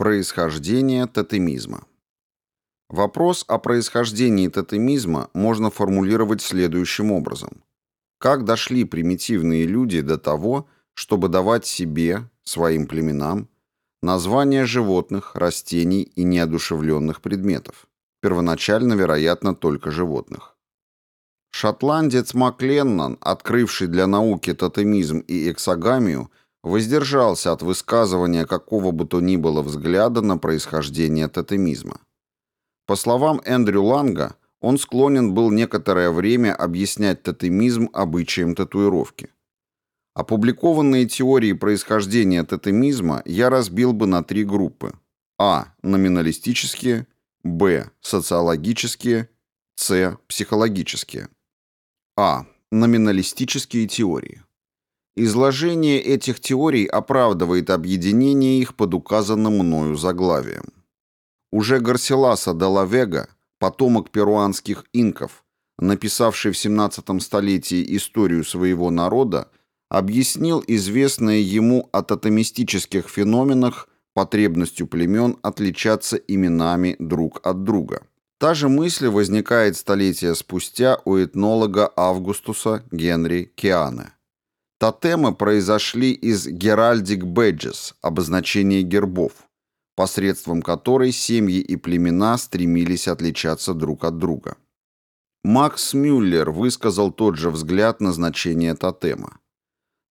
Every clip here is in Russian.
Происхождение тотемизма. Вопрос о происхождении тотемизма можно формулировать следующим образом. Как дошли примитивные люди до того, чтобы давать себе, своим племенам, названия животных, растений и неодушевленных предметов? Первоначально, вероятно, только животных. Шотландец Макленнон, открывший для науки тотемизм и эксогамию, воздержался от высказывания какого бы то ни было взгляда на происхождение тотемизма. По словам Эндрю Ланга, он склонен был некоторое время объяснять тотемизм обычаем татуировки. Опубликованные теории происхождения тотемизма я разбил бы на три группы. А. Номиналистические. Б. Социологические. С. Психологические. А. Номиналистические теории. Изложение этих теорий оправдывает объединение их под указанным мною заглавием. Уже Гарсиласа де ла Вега, потомок перуанских инков, написавший в 17 столетии историю своего народа, объяснил известное ему о тотемистических феноменах потребностью племен отличаться именами друг от друга. Та же мысль возникает столетия спустя у этнолога Августуса Генри Киане. Тотемы произошли из Геральдик Бэджес, обозначения гербов, посредством которой семьи и племена стремились отличаться друг от друга. Макс Мюллер высказал тот же взгляд на значение тотема.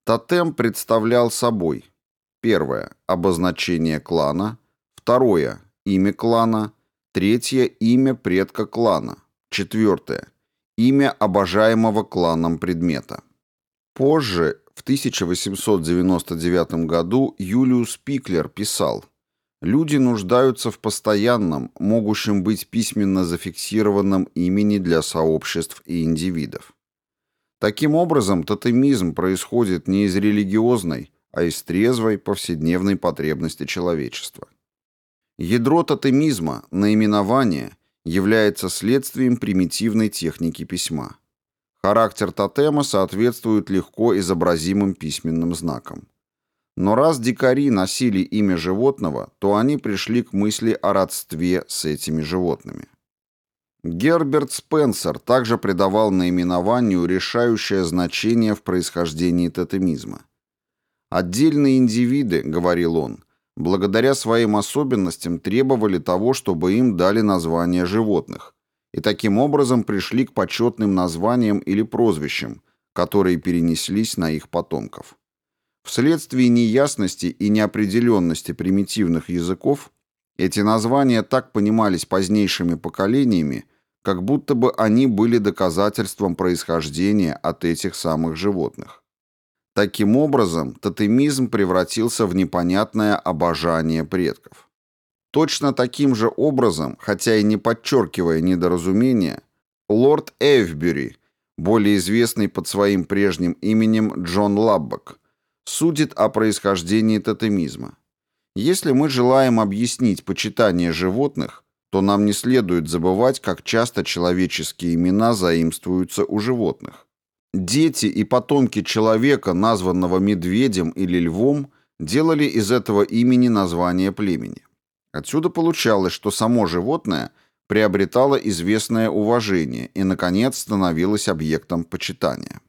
Тотем представлял собой первое – обозначение клана, второе – имя клана, третье – имя предка клана, четвертое – имя обожаемого кланом предмета. Позже, в 1899 году, Юлиус Пиклер писал «Люди нуждаются в постоянном, могущем быть письменно зафиксированном имени для сообществ и индивидов». Таким образом, тотемизм происходит не из религиозной, а из трезвой повседневной потребности человечества. Ядро тотемизма, наименование, является следствием примитивной техники письма. Характер тотема соответствует легко изобразимым письменным знакам. Но раз дикари носили имя животного, то они пришли к мысли о родстве с этими животными. Герберт Спенсер также придавал наименованию решающее значение в происхождении тотемизма. «Отдельные индивиды, — говорил он, — благодаря своим особенностям требовали того, чтобы им дали название животных, и таким образом пришли к почетным названиям или прозвищам, которые перенеслись на их потомков. Вследствие неясности и неопределенности примитивных языков эти названия так понимались позднейшими поколениями, как будто бы они были доказательством происхождения от этих самых животных. Таким образом, тотемизм превратился в непонятное обожание предков. Точно таким же образом, хотя и не подчеркивая недоразумения, лорд Эвбюри, более известный под своим прежним именем Джон Лаббок, судит о происхождении тотемизма. Если мы желаем объяснить почитание животных, то нам не следует забывать, как часто человеческие имена заимствуются у животных. Дети и потомки человека, названного медведем или львом, делали из этого имени название племени. Отсюда получалось, что само животное приобретало известное уважение и, наконец, становилось объектом почитания.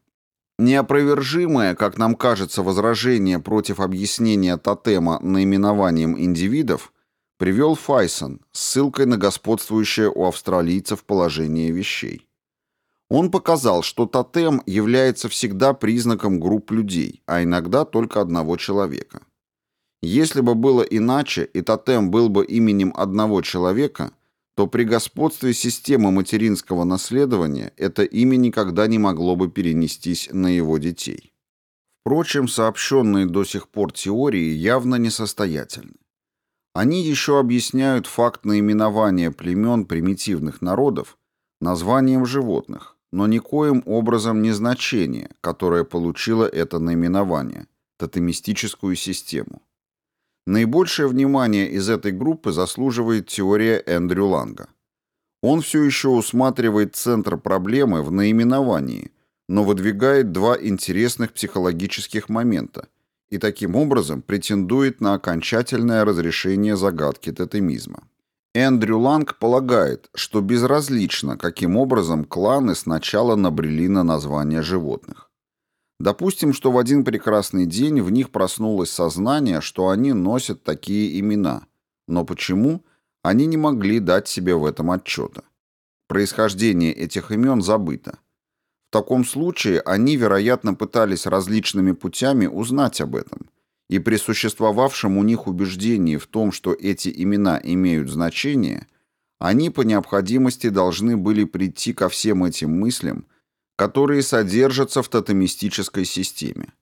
Неопровержимое, как нам кажется, возражение против объяснения тотема наименованием индивидов привел Файсон с ссылкой на господствующее у австралийцев положение вещей. Он показал, что тотем является всегда признаком групп людей, а иногда только одного человека. Если бы было иначе, и тотем был бы именем одного человека, то при господстве системы материнского наследования это имя никогда не могло бы перенестись на его детей. Впрочем, сообщенные до сих пор теории явно несостоятельны. Они еще объясняют факт наименования племен примитивных народов названием животных, но никоим образом не значение, которое получило это наименование, тотемистическую систему. Наибольшее внимание из этой группы заслуживает теория Эндрю Ланга. Он все еще усматривает центр проблемы в наименовании, но выдвигает два интересных психологических момента, и таким образом претендует на окончательное разрешение загадки тотемизма. Эндрю Ланг полагает, что безразлично, каким образом кланы сначала набрели на название животных. Допустим, что в один прекрасный день в них проснулось сознание, что они носят такие имена. Но почему? Они не могли дать себе в этом отчета. Происхождение этих имен забыто. В таком случае они, вероятно, пытались различными путями узнать об этом – и при существовавшем у них убеждении в том, что эти имена имеют значение, они по необходимости должны были прийти ко всем этим мыслям, которые содержатся в тотемистической системе.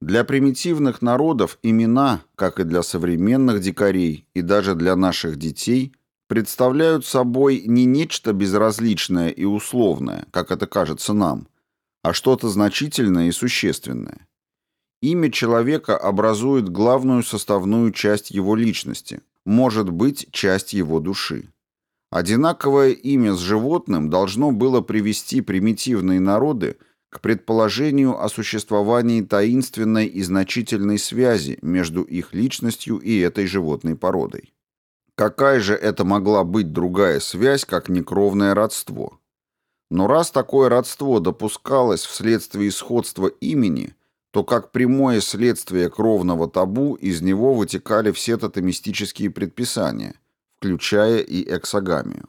Для примитивных народов имена, как и для современных дикарей и даже для наших детей, представляют собой не нечто безразличное и условное, как это кажется нам, а что-то значительное и существенное. Имя человека образует главную составную часть его личности, может быть, часть его души. Одинаковое имя с животным должно было привести примитивные народы к предположению о существовании таинственной и значительной связи между их личностью и этой животной породой. Какая же это могла быть другая связь, как некровное родство? Но раз такое родство допускалось вследствие сходства имени – то как прямое следствие кровного табу из него вытекали все тотемистические предписания, включая и эксогамию.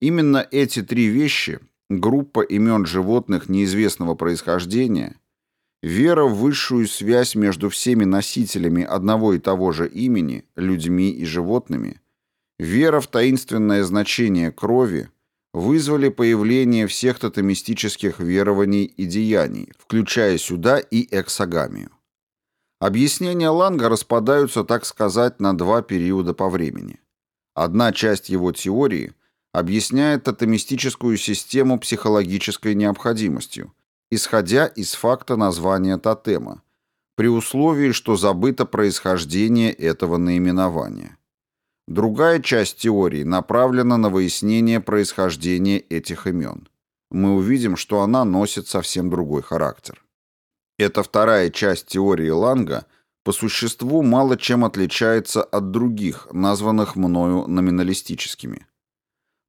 Именно эти три вещи – группа имен животных неизвестного происхождения, вера в высшую связь между всеми носителями одного и того же имени, людьми и животными, вера в таинственное значение крови – вызвали появление всех тотемистических верований и деяний, включая сюда и эксогамию. Объяснения Ланга распадаются, так сказать, на два периода по времени. Одна часть его теории объясняет тотемистическую систему психологической необходимостью, исходя из факта названия тотема, при условии, что забыто происхождение этого наименования. Другая часть теории направлена на выяснение происхождения этих имен. Мы увидим, что она носит совсем другой характер. Эта вторая часть теории Ланга по существу мало чем отличается от других, названных мною номиналистическими.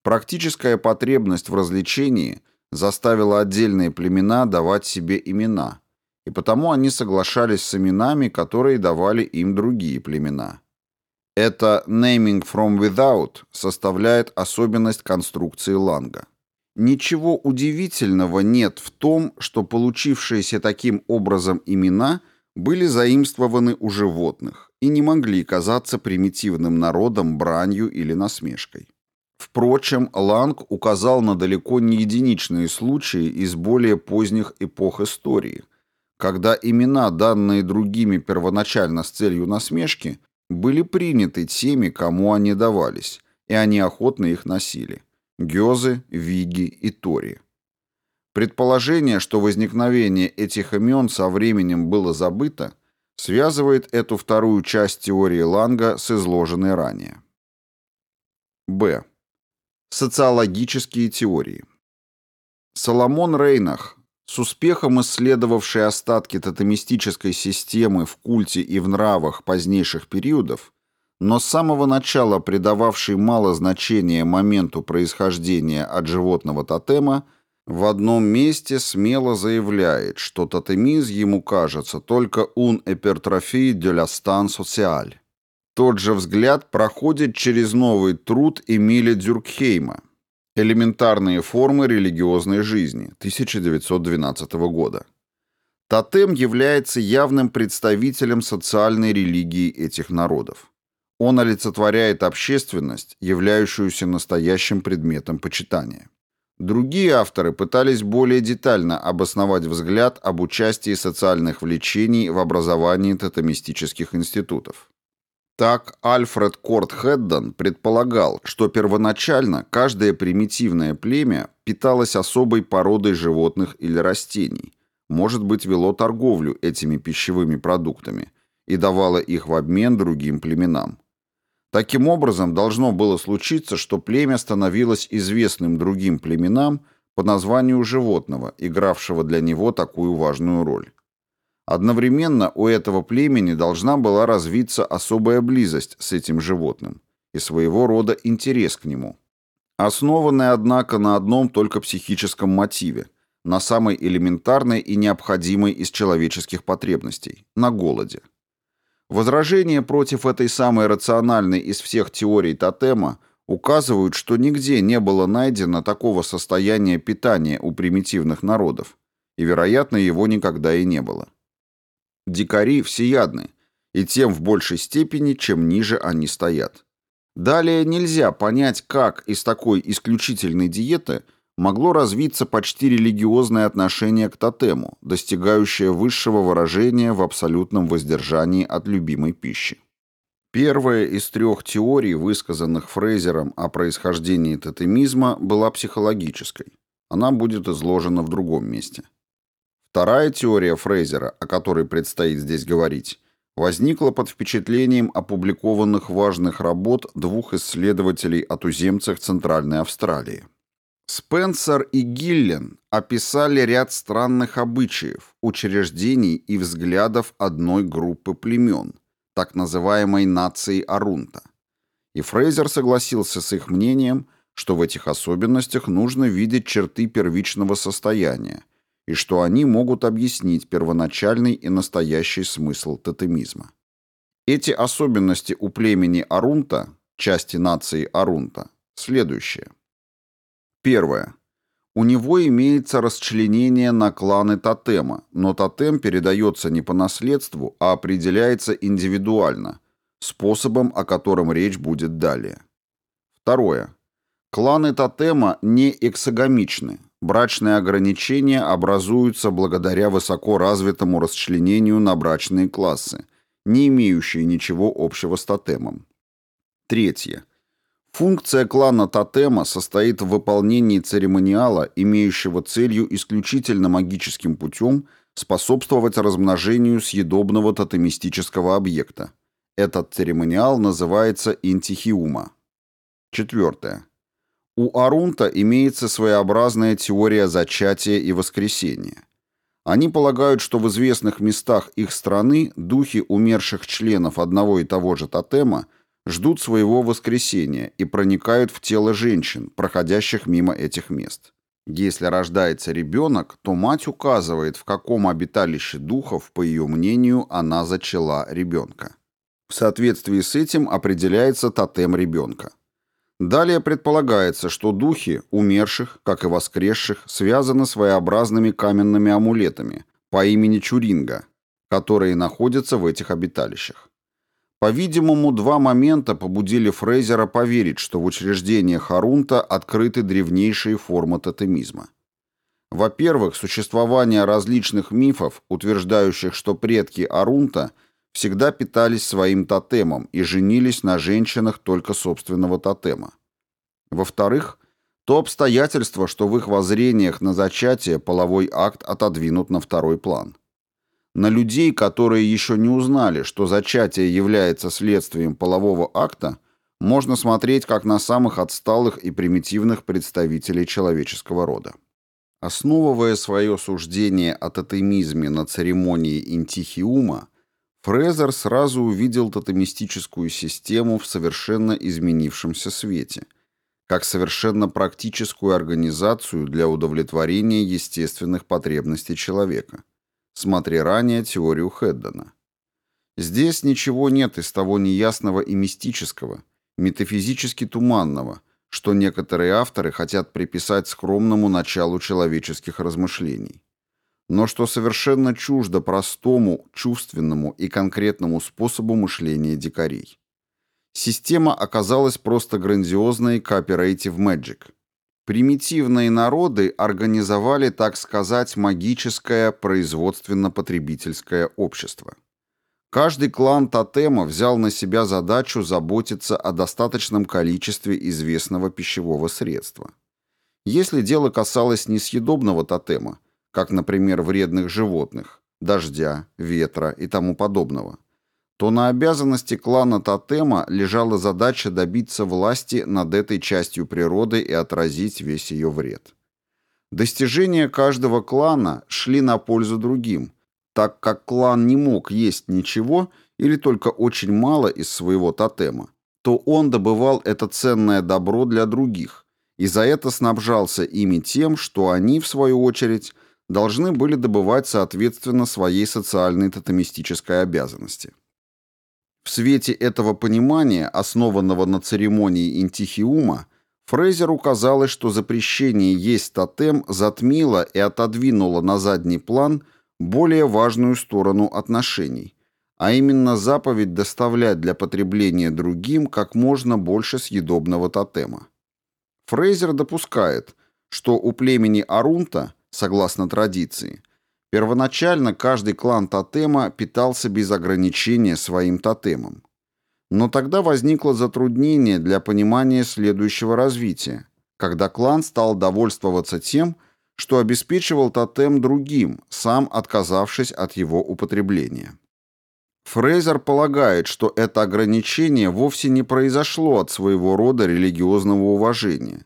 Практическая потребность в развлечении заставила отдельные племена давать себе имена, и потому они соглашались с именами, которые давали им другие племена – это naming from without составляет особенность конструкции Ланга. Ничего удивительного нет в том, что получившиеся таким образом имена были заимствованы у животных и не могли казаться примитивным народом бранью или насмешкой. Впрочем, Ланг указал на далеко не единичные случаи из более поздних эпох истории, когда имена, данные другими первоначально с целью насмешки, были приняты теми, кому они давались, и они охотно их носили – Гёзы, Виги и Тори. Предположение, что возникновение этих имен со временем было забыто, связывает эту вторую часть теории Ланга с изложенной ранее. Б. Социологические теории. Соломон Рейнах с успехом исследовавший остатки тотемистической системы в культе и в нравах позднейших периодов, но с самого начала придававший мало значения моменту происхождения от животного тотема, в одном месте смело заявляет, что тотемизм ему кажется только «un hypertrophie de la stan sociale». Тот же взгляд проходит через новый труд Эмиля Дюркхейма – Элементарные формы религиозной жизни 1912 года. Тотем является явным представителем социальной религии этих народов. Он олицетворяет общественность, являющуюся настоящим предметом почитания. Другие авторы пытались более детально обосновать взгляд об участии социальных влечений в образовании тотемистических институтов. Так Альфред Корт Хеддон предполагал, что первоначально каждое примитивное племя питалось особой породой животных или растений, может быть, вело торговлю этими пищевыми продуктами и давало их в обмен другим племенам. Таким образом, должно было случиться, что племя становилось известным другим племенам по названию животного, игравшего для него такую важную роль. Одновременно у этого племени должна была развиться особая близость с этим животным и своего рода интерес к нему, основанный, однако, на одном только психическом мотиве, на самой элементарной и необходимой из человеческих потребностей – на голоде. Возражения против этой самой рациональной из всех теорий тотема указывают, что нигде не было найдено такого состояния питания у примитивных народов, и, вероятно, его никогда и не было. Дикари всеядны, и тем в большей степени, чем ниже они стоят. Далее нельзя понять, как из такой исключительной диеты могло развиться почти религиозное отношение к тотему, достигающее высшего выражения в абсолютном воздержании от любимой пищи. Первая из трех теорий, высказанных Фрейзером о происхождении тотемизма, была психологической. Она будет изложена в другом месте. Вторая теория Фрейзера, о которой предстоит здесь говорить, возникла под впечатлением опубликованных важных работ двух исследователей о туземцах Центральной Австралии. Спенсер и Гиллен описали ряд странных обычаев, учреждений и взглядов одной группы племен, так называемой нации Арунта. И Фрейзер согласился с их мнением, что в этих особенностях нужно видеть черты первичного состояния, и что они могут объяснить первоначальный и настоящий смысл тотемизма. Эти особенности у племени Арунта, части нации Арунта, следующие. Первое. У него имеется расчленение на кланы тотема, но тотем передается не по наследству, а определяется индивидуально, способом, о котором речь будет далее. Второе. Кланы тотема не эксогамичны. Брачные ограничения образуются благодаря высоко развитому расчленению на брачные классы, не имеющие ничего общего с тотемом. Третье. Функция клана тотема состоит в выполнении церемониала, имеющего целью исключительно магическим путем способствовать размножению съедобного тотемистического объекта. Этот церемониал называется интихиума. Четвертое. У Арунта имеется своеобразная теория зачатия и воскресения. Они полагают, что в известных местах их страны духи умерших членов одного и того же тотема – ждут своего воскресения и проникают в тело женщин, проходящих мимо этих мест. Если рождается ребенок, то мать указывает, в каком обиталище духов, по ее мнению, она зачала ребенка. В соответствии с этим определяется тотем ребенка. Далее предполагается, что духи умерших, как и воскресших, связаны своеобразными каменными амулетами по имени Чуринга, которые находятся в этих обиталищах. По-видимому, два момента побудили Фрейзера поверить, что в учреждениях Харунта открыты древнейшие формы тотемизма. Во-первых, существование различных мифов, утверждающих, что предки Арунта всегда питались своим тотемом и женились на женщинах только собственного тотема. Во-вторых, то обстоятельство, что в их воззрениях на зачатие половой акт отодвинут на второй план. На людей, которые еще не узнали, что зачатие является следствием полового акта, можно смотреть как на самых отсталых и примитивных представителей человеческого рода. Основывая свое суждение о тотемизме на церемонии интихиума, Фрезер сразу увидел тотемистическую систему в совершенно изменившемся свете, как совершенно практическую организацию для удовлетворения естественных потребностей человека – Смотри ранее теорию Хеддена. Здесь ничего нет из того неясного и мистического, метафизически туманного, что некоторые авторы хотят приписать скромному началу человеческих размышлений. Но что совершенно чуждо простому, чувственному и конкретному способу мышления дикарей. Система оказалась просто грандиозной cooperative magic, Примитивные народы организовали, так сказать, магическое производственно-потребительское общество. Каждый клан тотема взял на себя задачу заботиться о достаточном количестве известного пищевого средства. Если дело касалось несъедобного тотема, как, например, вредных животных, дождя, ветра и тому подобного, то на обязанности клана Тотема лежала задача добиться власти над этой частью природы и отразить весь ее вред. Достижения каждого клана шли на пользу другим, Так как клан не мог есть ничего или только очень мало из своего тотема, то он добывал это ценное добро для других, и за это снабжался ими тем, что они, в свою очередь, должны были добывать соответственно своей социальной тотемистической обязанности. В свете этого понимания, основанного на церемонии интихиума, Фрейзеру казалось, что запрещение есть тотем затмило и отодвинуло на задний план более важную сторону отношений, а именно заповедь доставлять для потребления другим как можно больше съедобного тотема. Фрейзер допускает, что у племени Арунта, согласно традиции, первоначально каждый клан тотема питался без ограничения своим тотемом. Но тогда возникло затруднение для понимания следующего развития, когда клан стал довольствоваться тем, что обеспечивал тотем другим, сам отказавшись от его употребления. Фрейзер полагает, что это ограничение вовсе не произошло от своего рода религиозного уважения,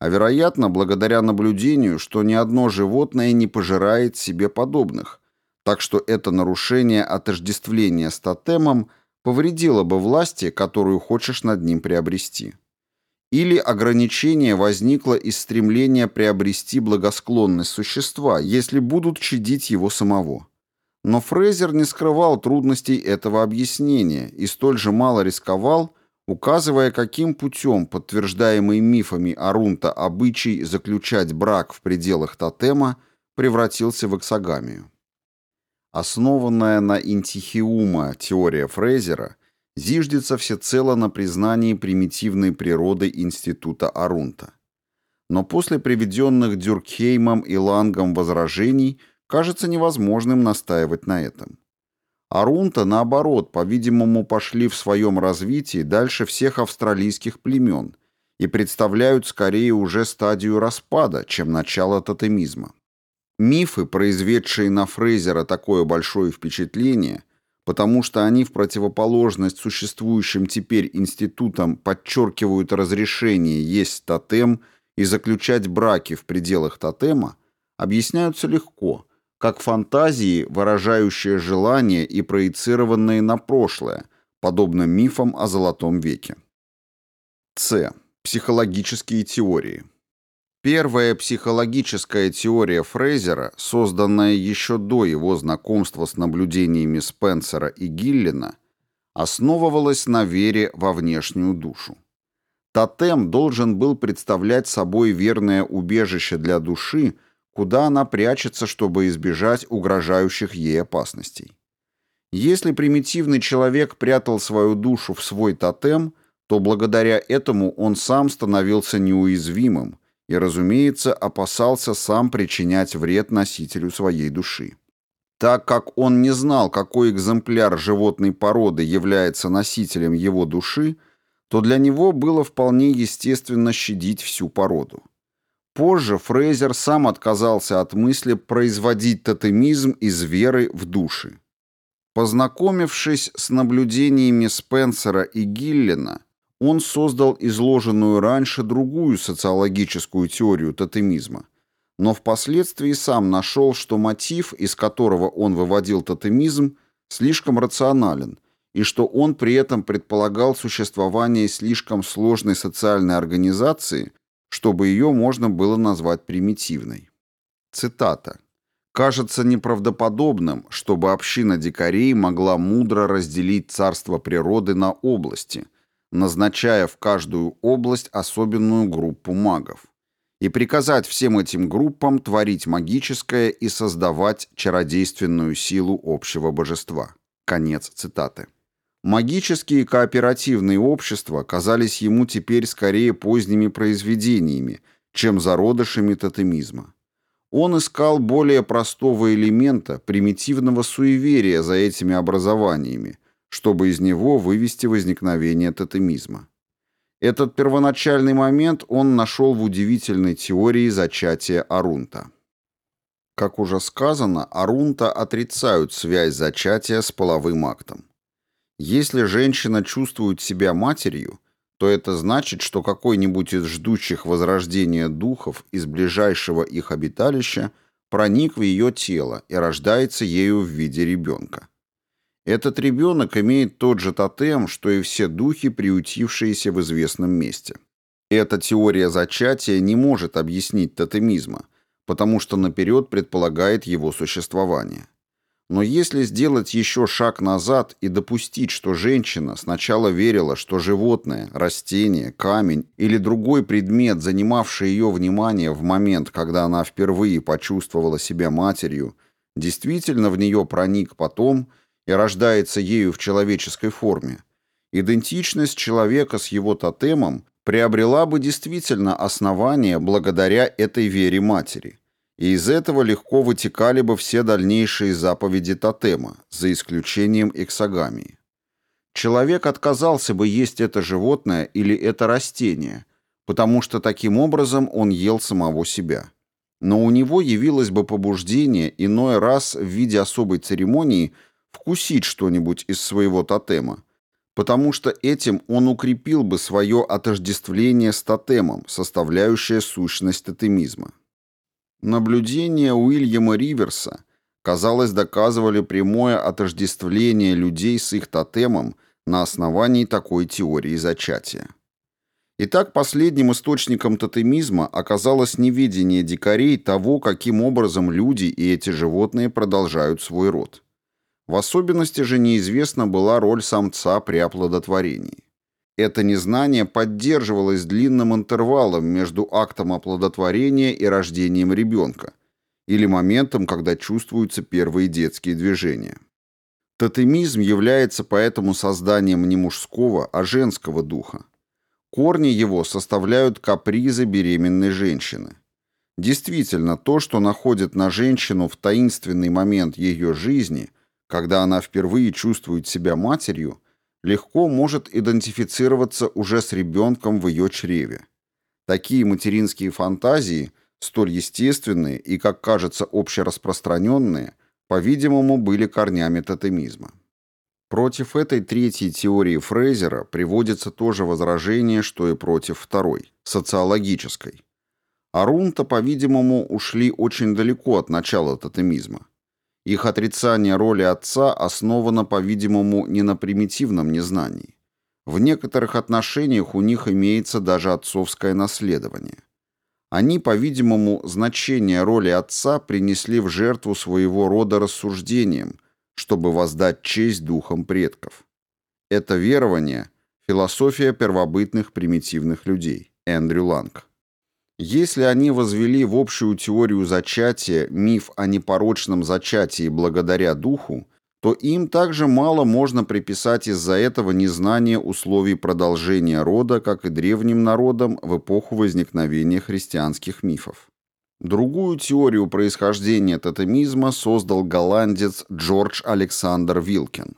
а вероятно, благодаря наблюдению, что ни одно животное не пожирает себе подобных, так что это нарушение отождествления с тотемом повредило бы власти, которую хочешь над ним приобрести. Или ограничение возникло из стремления приобрести благосклонность существа, если будут чадить его самого. Но Фрейзер не скрывал трудностей этого объяснения и столь же мало рисковал, указывая, каким путем подтверждаемый мифами Арунта обычай заключать брак в пределах тотема превратился в эксогамию. Основанная на интихиума теория Фрейзера зиждется всецело на признании примитивной природы института Арунта. Но после приведенных Дюркхеймом и Лангом возражений – кажется невозможным настаивать на этом. Арунта, наоборот, по-видимому, пошли в своем развитии дальше всех австралийских племен и представляют скорее уже стадию распада, чем начало тотемизма. Мифы, произведшие на Фрейзера такое большое впечатление, потому что они в противоположность существующим теперь институтам подчеркивают разрешение есть тотем и заключать браки в пределах тотема, объясняются легко – как фантазии, выражающие желания и проецированные на прошлое, подобно мифам о Золотом веке. С. Психологические теории. Первая психологическая теория Фрейзера, созданная еще до его знакомства с наблюдениями Спенсера и Гиллина, основывалась на вере во внешнюю душу. Тотем должен был представлять собой верное убежище для души, куда она прячется, чтобы избежать угрожающих ей опасностей. Если примитивный человек прятал свою душу в свой тотем, то благодаря этому он сам становился неуязвимым и, разумеется, опасался сам причинять вред носителю своей души. Так как он не знал, какой экземпляр животной породы является носителем его души, то для него было вполне естественно щадить всю породу. Позже Фрейзер сам отказался от мысли производить тотемизм из веры в души. Познакомившись с наблюдениями Спенсера и Гиллина, он создал изложенную раньше другую социологическую теорию тотемизма, но впоследствии сам нашел, что мотив, из которого он выводил тотемизм, слишком рационален, и что он при этом предполагал существование слишком сложной социальной организации, чтобы ее можно было назвать примитивной. Цитата. «Кажется неправдоподобным, чтобы община дикарей могла мудро разделить царство природы на области, назначая в каждую область особенную группу магов, и приказать всем этим группам творить магическое и создавать чародейственную силу общего божества». Конец цитаты. Магические кооперативные общества казались ему теперь скорее поздними произведениями, чем зародышами тотемизма. Он искал более простого элемента, примитивного суеверия за этими образованиями, чтобы из него вывести возникновение тотемизма. Этот первоначальный момент он нашел в удивительной теории зачатия Арунта. Как уже сказано, Арунта отрицают связь зачатия с половым актом. Если женщина чувствует себя матерью, то это значит, что какой-нибудь из ждущих возрождения духов из ближайшего их обиталища проник в ее тело и рождается ею в виде ребенка. Этот ребенок имеет тот же тотем, что и все духи, приютившиеся в известном месте. Эта теория зачатия не может объяснить тотемизма, потому что наперед предполагает его существование. Но если сделать еще шаг назад и допустить, что женщина сначала верила, что животное, растение, камень или другой предмет, занимавший ее внимание в момент, когда она впервые почувствовала себя матерью, действительно в нее проник потом и рождается ею в человеческой форме, идентичность человека с его тотемом приобрела бы действительно основание благодаря этой вере матери – и из этого легко вытекали бы все дальнейшие заповеди тотема, за исключением эксогамии. Человек отказался бы есть это животное или это растение, потому что таким образом он ел самого себя. Но у него явилось бы побуждение иной раз в виде особой церемонии вкусить что-нибудь из своего тотема, потому что этим он укрепил бы свое отождествление с тотемом, составляющее сущность тотемизма. Наблюдения Уильяма Риверса, казалось, доказывали прямое отождествление людей с их тотемом на основании такой теории зачатия. Итак, последним источником тотемизма оказалось неведение дикарей того, каким образом люди и эти животные продолжают свой род. В особенности же неизвестна была роль самца при оплодотворении. Это незнание поддерживалось длинным интервалом между актом оплодотворения и рождением ребенка, или моментом, когда чувствуются первые детские движения. Тотемизм является поэтому созданием не мужского, а женского духа. Корни его составляют капризы беременной женщины. Действительно, то, что находит на женщину в таинственный момент ее жизни, когда она впервые чувствует себя матерью – легко может идентифицироваться уже с ребенком в ее чреве. Такие материнские фантазии, столь естественные и, как кажется, общераспространенные, по-видимому, были корнями тотемизма. Против этой третьей теории Фрейзера приводится то же возражение, что и против второй, социологической. Арунта, по-видимому, ушли очень далеко от начала тотемизма. Их отрицание роли отца основано, по-видимому, не на примитивном незнании. В некоторых отношениях у них имеется даже отцовское наследование. Они, по-видимому, значение роли отца принесли в жертву своего рода рассуждением, чтобы воздать честь духам предков. Это верование – философия первобытных примитивных людей. Эндрю Ланг. Если они возвели в общую теорию зачатия миф о непорочном зачатии благодаря духу, то им также мало можно приписать из-за этого незнание условий продолжения рода, как и древним народам в эпоху возникновения христианских мифов. Другую теорию происхождения тотемизма создал голландец Джордж Александр Вилкин.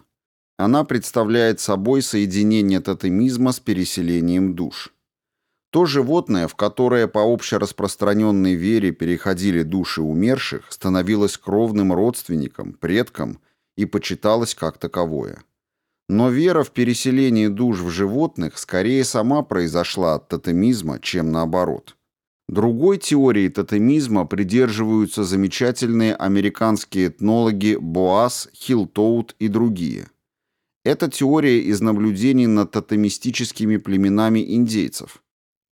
Она представляет собой соединение тотемизма с переселением душ. То животное, в которое по общераспространенной вере переходили души умерших, становилось кровным родственником, предком и почиталось как таковое. Но вера в переселение душ в животных скорее сама произошла от тотемизма, чем наоборот. Другой теории тотемизма придерживаются замечательные американские этнологи Боас, Хилтоут и другие. Это теория из наблюдений над тотемистическими племенами индейцев –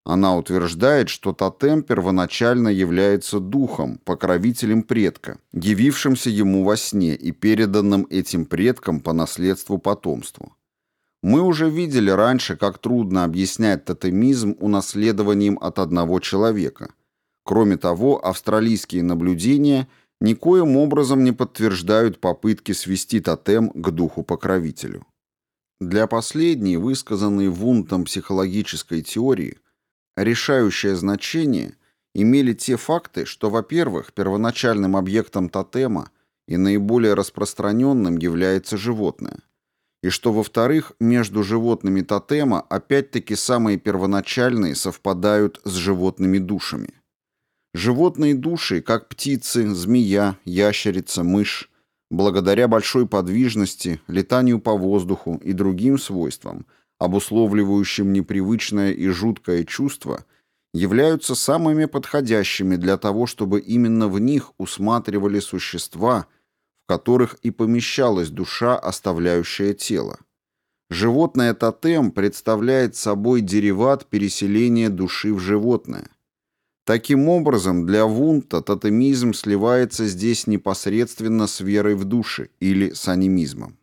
она утверждает, что тотем первоначально является духом, покровителем предка, явившимся ему во сне и переданным этим предкам по наследству потомству. Мы уже видели раньше, как трудно объяснять тотемизм унаследованием от одного человека. Кроме того, австралийские наблюдения никоим образом не подтверждают попытки свести тотем к духу-покровителю. Для последней, высказанной Вунтом психологической теории, Решающее значение имели те факты, что, во-первых, первоначальным объектом тотема и наиболее распространенным является животное, и что, во-вторых, между животными тотема опять-таки самые первоначальные совпадают с животными душами. Животные души, как птицы, змея, ящерица, мышь, благодаря большой подвижности, летанию по воздуху и другим свойствам – обусловливающим непривычное и жуткое чувство, являются самыми подходящими для того, чтобы именно в них усматривали существа, в которых и помещалась душа, оставляющая тело. Животное тотем представляет собой дериват переселения души в животное. Таким образом, для Вунта тотемизм сливается здесь непосредственно с верой в души или с анимизмом.